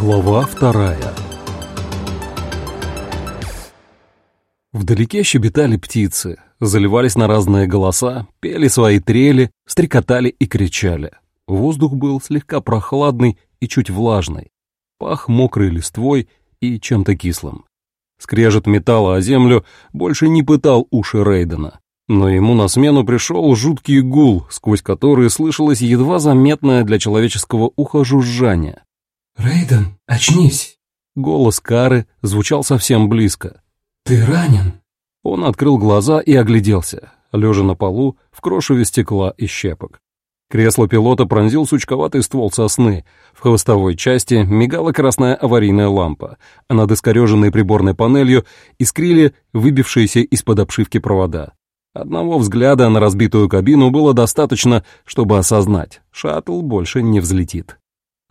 Глава вторая Вдалеке щебетали птицы, заливались на разные голоса, пели свои трели, стрекотали и кричали. Воздух был слегка прохладный и чуть влажный, пах мокрой листвой и чем-то кислым. Скрежет металла о землю больше не пытал уши Рейдена, но ему на смену пришел жуткий гул, сквозь который слышалось едва заметное для человеческого уха жужжание. «Рейден, очнись!» Голос Кары звучал совсем близко. «Ты ранен!» Он открыл глаза и огляделся, лежа на полу в крошеве стекла и щепок. Кресло пилота пронзил сучковатый ствол сосны. В хвостовой части мигала красная аварийная лампа, а над искореженной приборной панелью искрили выбившиеся из-под обшивки провода. Одного взгляда на разбитую кабину было достаточно, чтобы осознать, шаттл больше не взлетит.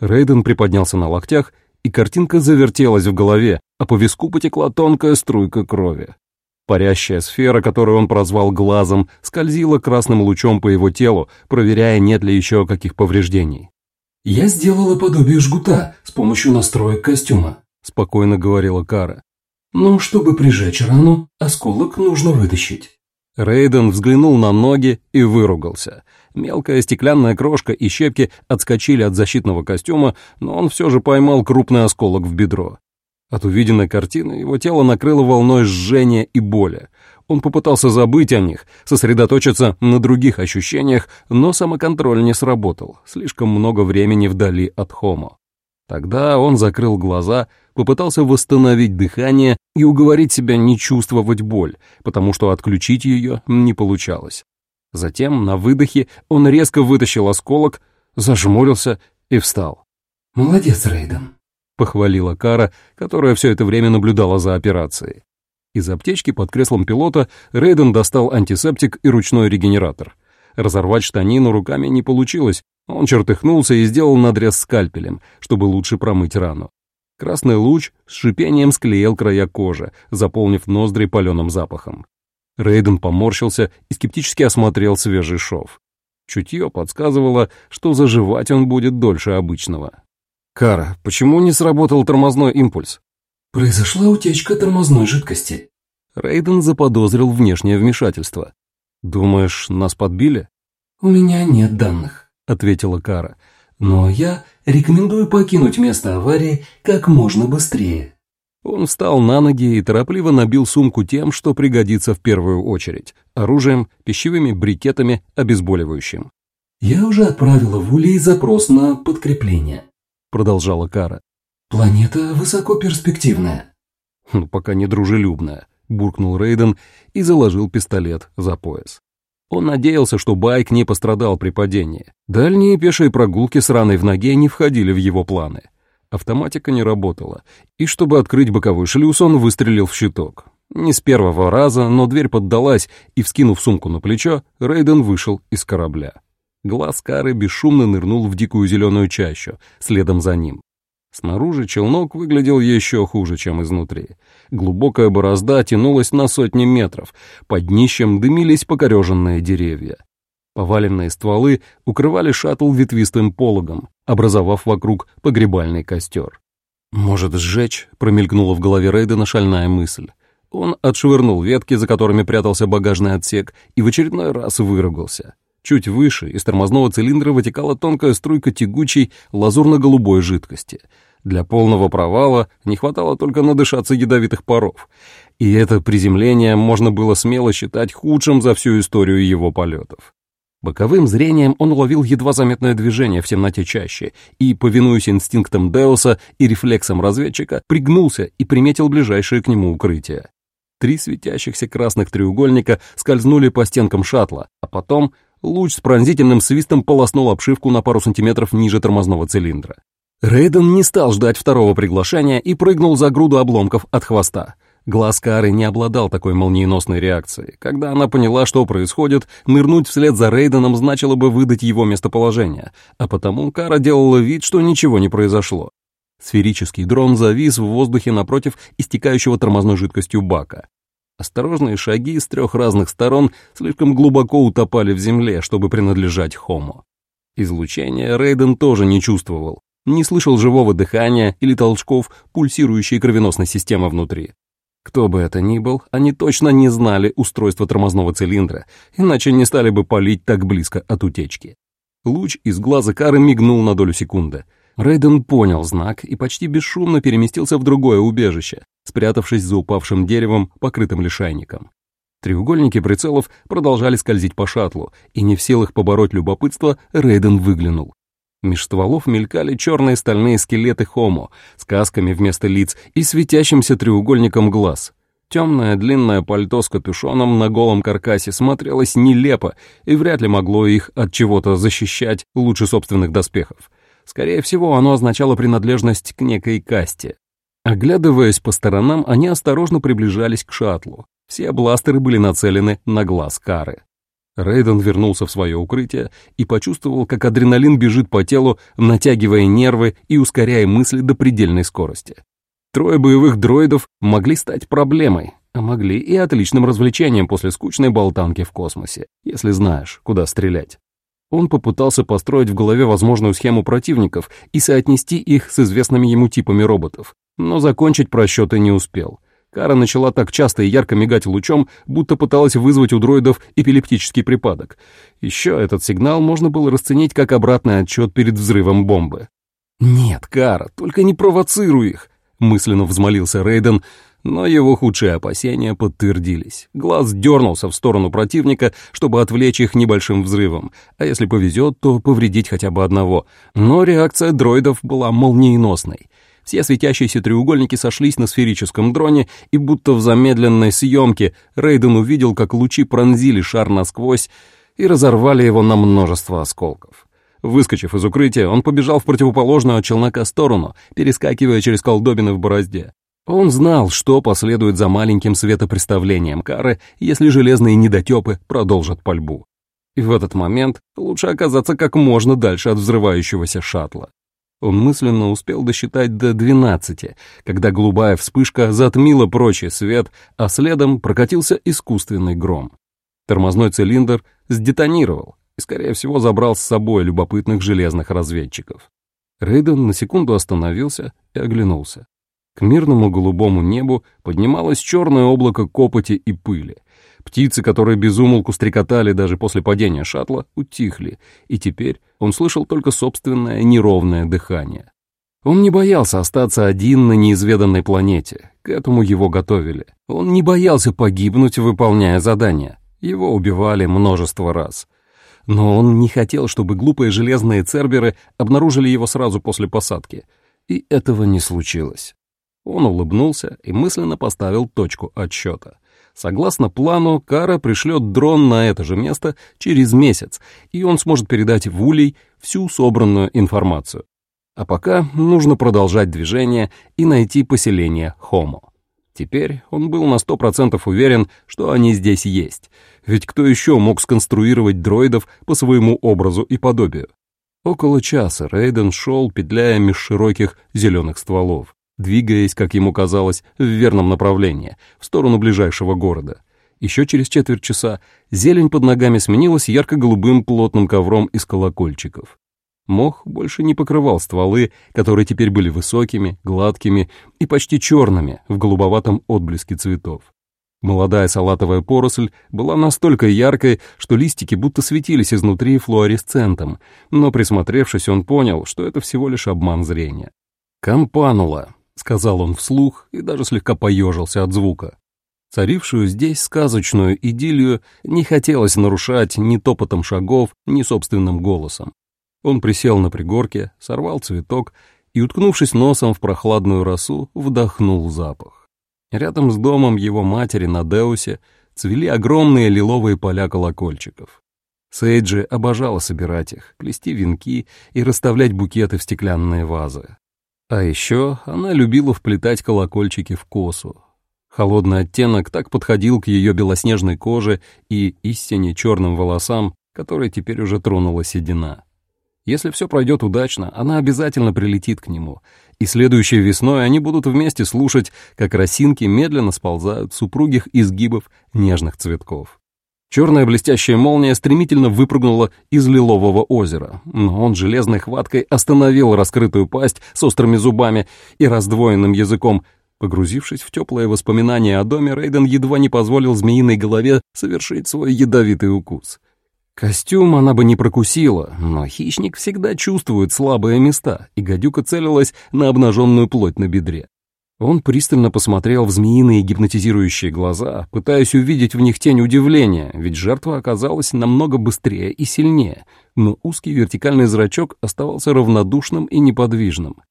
Рейден приподнялся на локтях, и картинка завертелась в голове, а по виску потекла тонкая струйка крови. Парящая сфера, которую он прозвал глазом, скользила красным лучом по его телу, проверяя, нет ли еще каких повреждений. «Я сделала подобие жгута с помощью настроек костюма», — спокойно говорила Кара. «Но чтобы прижечь рану, осколок нужно вытащить». Рейден взглянул на ноги и выругался. Мелкая стеклянная крошка и щепки отскочили от защитного костюма, но он все же поймал крупный осколок в бедро. От увиденной картины его тело накрыло волной жжения и боли. Он попытался забыть о них, сосредоточиться на других ощущениях, но самоконтроль не сработал, слишком много времени вдали от Хомо. Тогда он закрыл глаза, попытался восстановить дыхание и уговорить себя не чувствовать боль, потому что отключить ее не получалось. Затем, на выдохе, он резко вытащил осколок, зажмурился и встал. «Молодец, Рейден», — похвалила Кара, которая все это время наблюдала за операцией. Из аптечки под креслом пилота Рейден достал антисептик и ручной регенератор. Разорвать штанину руками не получилось, он чертыхнулся и сделал надрез скальпелем, чтобы лучше промыть рану. Красный луч с шипением склеил края кожи, заполнив ноздри паленым запахом. Рейден поморщился и скептически осмотрел свежий шов. Чутье подсказывало, что заживать он будет дольше обычного. «Кара, почему не сработал тормозной импульс?» «Произошла утечка тормозной жидкости». Рейден заподозрил внешнее вмешательство. «Думаешь, нас подбили?» «У меня нет данных». — ответила Кара. «Но я рекомендую покинуть место аварии как можно быстрее». Он встал на ноги и торопливо набил сумку тем, что пригодится в первую очередь — оружием, пищевыми брикетами, обезболивающим. «Я уже отправила в Улей запрос на подкрепление», — продолжала Кара. «Планета высокоперспективная». «Ну, пока не дружелюбная», — буркнул Рейден и заложил пистолет за пояс. Он надеялся, что байк не пострадал при падении. Дальние пешие прогулки с раной в ноге не входили в его планы. Автоматика не работала, и чтобы открыть боковой шлюз, он выстрелил в щиток. Не с первого раза, но дверь поддалась, и, вскинув сумку на плечо, Рейден вышел из корабля. Глаз Кары бесшумно нырнул в дикую зеленую чащу, следом за ним. Снаружи челнок выглядел еще хуже, чем изнутри. Глубокая борозда тянулась на сотни метров, под днищем дымились покореженные деревья. Поваленные стволы укрывали шаттл ветвистым пологом, образовав вокруг погребальный костер. «Может, сжечь?» — промелькнула в голове Рейдена шальная мысль. Он отшвырнул ветки, за которыми прятался багажный отсек, и в очередной раз выругался. Чуть выше из тормозного цилиндра вытекала тонкая струйка тягучей лазурно-голубой жидкости — для полного провала не хватало только надышаться ядовитых паров, и это приземление можно было смело считать худшим за всю историю его полетов. Боковым зрением он уловил едва заметное движение в темноте чаще и, повинуясь инстинктам Деуса и рефлексам разведчика, пригнулся и приметил ближайшее к нему укрытие. Три светящихся красных треугольника скользнули по стенкам шаттла, а потом луч с пронзительным свистом полоснул обшивку на пару сантиметров ниже тормозного цилиндра. Рейден не стал ждать второго приглашения и прыгнул за груду обломков от хвоста. Глаз Кары не обладал такой молниеносной реакцией. Когда она поняла, что происходит, нырнуть вслед за Рейденом значило бы выдать его местоположение, а потому Кара делала вид, что ничего не произошло. Сферический дрон завис в воздухе напротив истекающего тормозной жидкостью бака. Осторожные шаги с трех разных сторон слишком глубоко утопали в земле, чтобы принадлежать Хомо. Излучение Рейден тоже не чувствовал, не слышал живого дыхания или толчков пульсирующей кровеносной системы внутри. Кто бы это ни был, они точно не знали устройства тормозного цилиндра, иначе не стали бы палить так близко от утечки. Луч из глаза Кары мигнул на долю секунды. Рейден понял знак и почти бесшумно переместился в другое убежище, спрятавшись за упавшим деревом, покрытым лишайником. Треугольники прицелов продолжали скользить по шаттлу, и не в силах побороть любопытство, Рейден выглянул. Меж стволов мелькали черные стальные скелеты Хомо с касками вместо лиц и светящимся треугольником глаз. Темное длинное пальто с капюшоном на голом каркасе смотрелось нелепо и вряд ли могло их от чего-то защищать лучше собственных доспехов. Скорее всего, оно означало принадлежность к некой касте. Оглядываясь по сторонам, они осторожно приближались к шаттлу. Все бластеры были нацелены на глаз Кары. Рейден вернулся в свое укрытие и почувствовал, как адреналин бежит по телу, натягивая нервы и ускоряя мысли до предельной скорости. Трое боевых дроидов могли стать проблемой, а могли и отличным развлечением после скучной болтанки в космосе, если знаешь, куда стрелять. Он попытался построить в голове возможную схему противников и соотнести их с известными ему типами роботов, но закончить просчеты не успел — Кара начала так часто и ярко мигать лучом, будто пыталась вызвать у дроидов эпилептический припадок. Еще этот сигнал можно было расценить как обратный отчет перед взрывом бомбы. «Нет, Кара, только не провоцируй их!» — мысленно взмолился Рейден, но его худшие опасения подтвердились. Глаз дернулся в сторону противника, чтобы отвлечь их небольшим взрывом, а если повезет, то повредить хотя бы одного. Но реакция дроидов была молниеносной. Все светящиеся треугольники сошлись на сферическом дроне, и будто в замедленной съемке Рейден увидел, как лучи пронзили шар насквозь и разорвали его на множество осколков. Выскочив из укрытия, он побежал в противоположную от челнока сторону, перескакивая через колдобины в борозде. Он знал, что последует за маленьким светопреставлением кары, если железные недотепы продолжат пальбу. И в этот момент лучше оказаться как можно дальше от взрывающегося шаттла. Он мысленно успел досчитать до двенадцати, когда голубая вспышка затмила прочий свет, а следом прокатился искусственный гром. Тормозной цилиндр сдетонировал и, скорее всего, забрал с собой любопытных железных разведчиков. Рейден на секунду остановился и оглянулся. К мирному голубому небу поднималось черное облако копоти и пыли. Птицы, которые безумолку стрекотали даже после падения шаттла, утихли, и теперь он слышал только собственное неровное дыхание. Он не боялся остаться один на неизведанной планете, к этому его готовили. Он не боялся погибнуть, выполняя задания. Его убивали множество раз. Но он не хотел, чтобы глупые железные церберы обнаружили его сразу после посадки. И этого не случилось. Он улыбнулся и мысленно поставил точку отсчета — Согласно плану, Кара пришлет дрон на это же место через месяц, и он сможет передать в Улей всю собранную информацию. А пока нужно продолжать движение и найти поселение Хомо. Теперь он был на сто процентов уверен, что они здесь есть, ведь кто еще мог сконструировать дроидов по своему образу и подобию? Около часа Рейден шел, петляя меж широких зеленых стволов двигаясь, как ему казалось, в верном направлении, в сторону ближайшего города. Еще через четверть часа зелень под ногами сменилась ярко-голубым плотным ковром из колокольчиков. Мох больше не покрывал стволы, которые теперь были высокими, гладкими и почти черными в голубоватом отблеске цветов. Молодая салатовая поросль была настолько яркой, что листики будто светились изнутри флуоресцентом, но присмотревшись, он понял, что это всего лишь обман зрения. Кампанула, — сказал он вслух и даже слегка поежился от звука. Царившую здесь сказочную идиллию не хотелось нарушать ни топотом шагов, ни собственным голосом. Он присел на пригорке, сорвал цветок и, уткнувшись носом в прохладную росу, вдохнул запах. Рядом с домом его матери на Деусе цвели огромные лиловые поля колокольчиков. Сейджи обожала собирать их, плести венки и расставлять букеты в стеклянные вазы. А еще она любила вплетать колокольчики в косу. Холодный оттенок так подходил к ее белоснежной коже и истине черным волосам, которые теперь уже тронула седина. Если все пройдет удачно, она обязательно прилетит к нему, и следующей весной они будут вместе слушать, как росинки медленно сползают с упругих изгибов нежных цветков. Черная блестящая молния стремительно выпрыгнула из лилового озера, но он железной хваткой остановил раскрытую пасть с острыми зубами и раздвоенным языком. Погрузившись в теплые воспоминания о доме, Рейден едва не позволил змеиной голове совершить свой ядовитый укус. Костюм она бы не прокусила, но хищник всегда чувствует слабые места, и гадюка целилась на обнаженную плоть на бедре. Он пристально посмотрел в змеиные гипнотизирующие глаза, пытаясь увидеть в них тень удивления, ведь жертва оказалась намного быстрее и сильнее, но узкий вертикальный зрачок оставался равнодушным и неподвижным.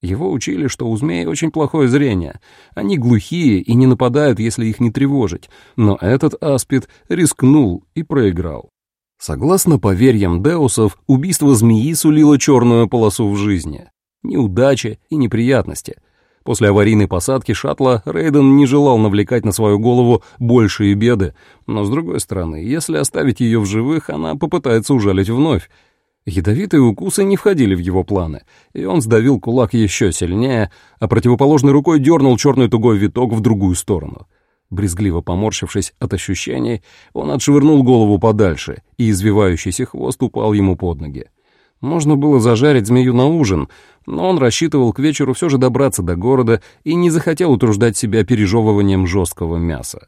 Его учили, что у змей очень плохое зрение. Они глухие и не нападают, если их не тревожить. Но этот аспид рискнул и проиграл. Согласно поверьям Деусов, убийство змеи сулило черную полосу в жизни. Неудачи и неприятности — После аварийной посадки шаттла Рейден не желал навлекать на свою голову большие беды, но, с другой стороны, если оставить ее в живых, она попытается ужалить вновь. Ядовитые укусы не входили в его планы, и он сдавил кулак еще сильнее, а противоположной рукой дернул черный тугой виток в другую сторону. Брезгливо поморщившись от ощущений, он отшвырнул голову подальше, и извивающийся хвост упал ему под ноги. Можно было зажарить змею на ужин, но он рассчитывал к вечеру все же добраться до города и не захотел утруждать себя пережевыванием жесткого мяса.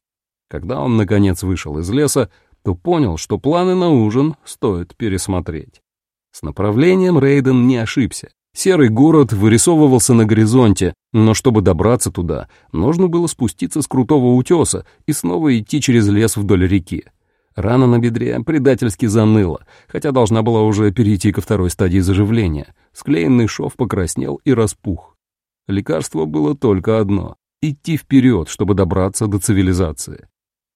Когда он, наконец, вышел из леса, то понял, что планы на ужин стоит пересмотреть. С направлением Рейден не ошибся. Серый город вырисовывался на горизонте, но чтобы добраться туда, нужно было спуститься с крутого утеса и снова идти через лес вдоль реки. Рана на бедре предательски заныла, хотя должна была уже перейти ко второй стадии заживления. Склеенный шов покраснел и распух. Лекарство было только одно — идти вперед, чтобы добраться до цивилизации.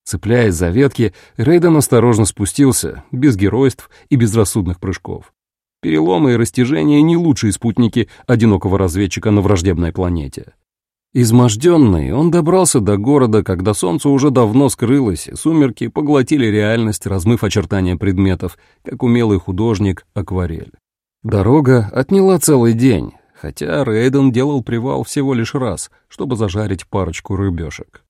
Цепляясь за ветки, Рейден осторожно спустился, без геройств и безрассудных прыжков. Переломы и растяжения — не лучшие спутники одинокого разведчика на враждебной планете. Изможденный, он добрался до города, когда солнце уже давно скрылось, сумерки поглотили реальность, размыв очертания предметов, как умелый художник акварель. Дорога отняла целый день, хотя Рейден делал привал всего лишь раз, чтобы зажарить парочку рыбешек.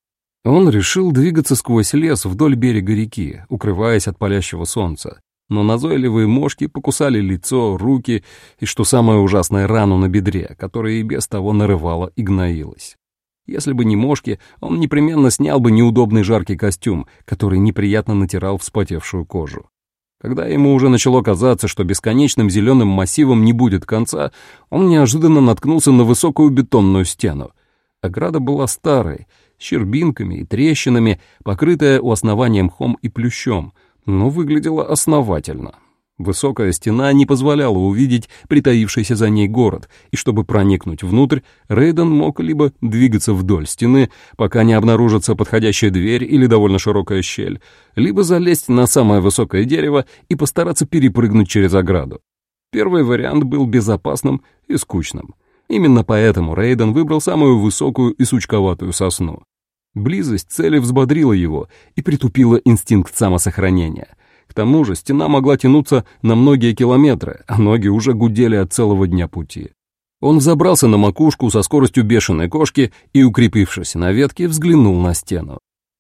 Он решил двигаться сквозь лес вдоль берега реки, укрываясь от палящего солнца, но назойливые мошки покусали лицо, руки и, что самое ужасное, рану на бедре, которая и без того нарывала и гноилась. Если бы не мошки, он непременно снял бы неудобный жаркий костюм, который неприятно натирал вспотевшую кожу. Когда ему уже начало казаться, что бесконечным зеленым массивом не будет конца, он неожиданно наткнулся на высокую бетонную стену. Ограда была старой, с щербинками и трещинами, покрытая у основания мхом и плющом — но выглядела основательно. Высокая стена не позволяла увидеть притаившийся за ней город, и чтобы проникнуть внутрь, Рейден мог либо двигаться вдоль стены, пока не обнаружится подходящая дверь или довольно широкая щель, либо залезть на самое высокое дерево и постараться перепрыгнуть через ограду. Первый вариант был безопасным и скучным. Именно поэтому Рейден выбрал самую высокую и сучковатую сосну. Близость цели взбодрила его и притупила инстинкт самосохранения. К тому же стена могла тянуться на многие километры, а ноги уже гудели от целого дня пути. Он взобрался на макушку со скоростью бешеной кошки и, укрепившись на ветке, взглянул на стену.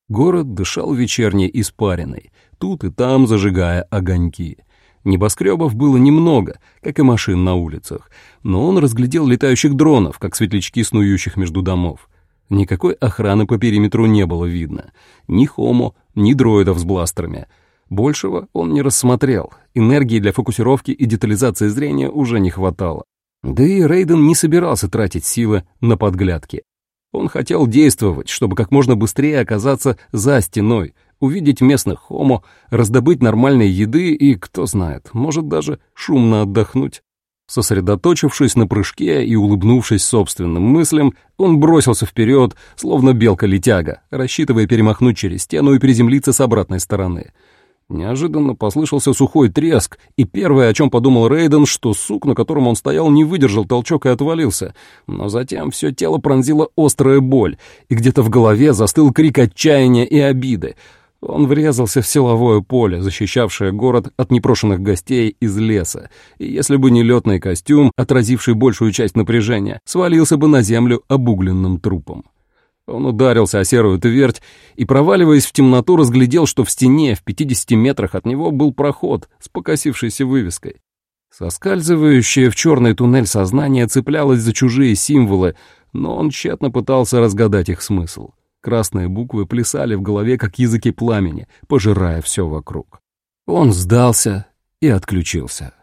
Город дышал вечерней испариной, тут и там зажигая огоньки. Небоскребов было немного, как и машин на улицах, но он разглядел летающих дронов, как светлячки снующих между домов. Никакой охраны по периметру не было видно. Ни хомо, ни дроидов с бластерами. Большего он не рассмотрел. Энергии для фокусировки и детализации зрения уже не хватало. Да и Рейден не собирался тратить силы на подглядки. Он хотел действовать, чтобы как можно быстрее оказаться за стеной, увидеть местных хомо, раздобыть нормальной еды и, кто знает, может даже шумно отдохнуть. Сосредоточившись на прыжке и улыбнувшись собственным мыслям, он бросился вперед, словно белка-летяга, рассчитывая перемахнуть через стену и приземлиться с обратной стороны. Неожиданно послышался сухой треск, и первое, о чем подумал Рейден, что сук, на котором он стоял, не выдержал толчок и отвалился. Но затем все тело пронзила острая боль, и где-то в голове застыл крик отчаяния и обиды — он врезался в силовое поле, защищавшее город от непрошенных гостей из леса, и если бы не летный костюм, отразивший большую часть напряжения, свалился бы на землю обугленным трупом. Он ударился о серую твердь и, проваливаясь в темноту, разглядел, что в стене в 50 метрах от него был проход с покосившейся вывеской. Соскальзывающее в черный туннель сознание цеплялось за чужие символы, но он тщетно пытался разгадать их смысл. Красные буквы плясали в голове, как языки пламени, пожирая все вокруг. Он сдался и отключился.